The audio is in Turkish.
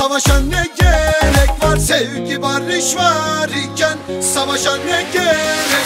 Savaşa ne gerek var? Sevgi var barış var iken Savaşa ne gerek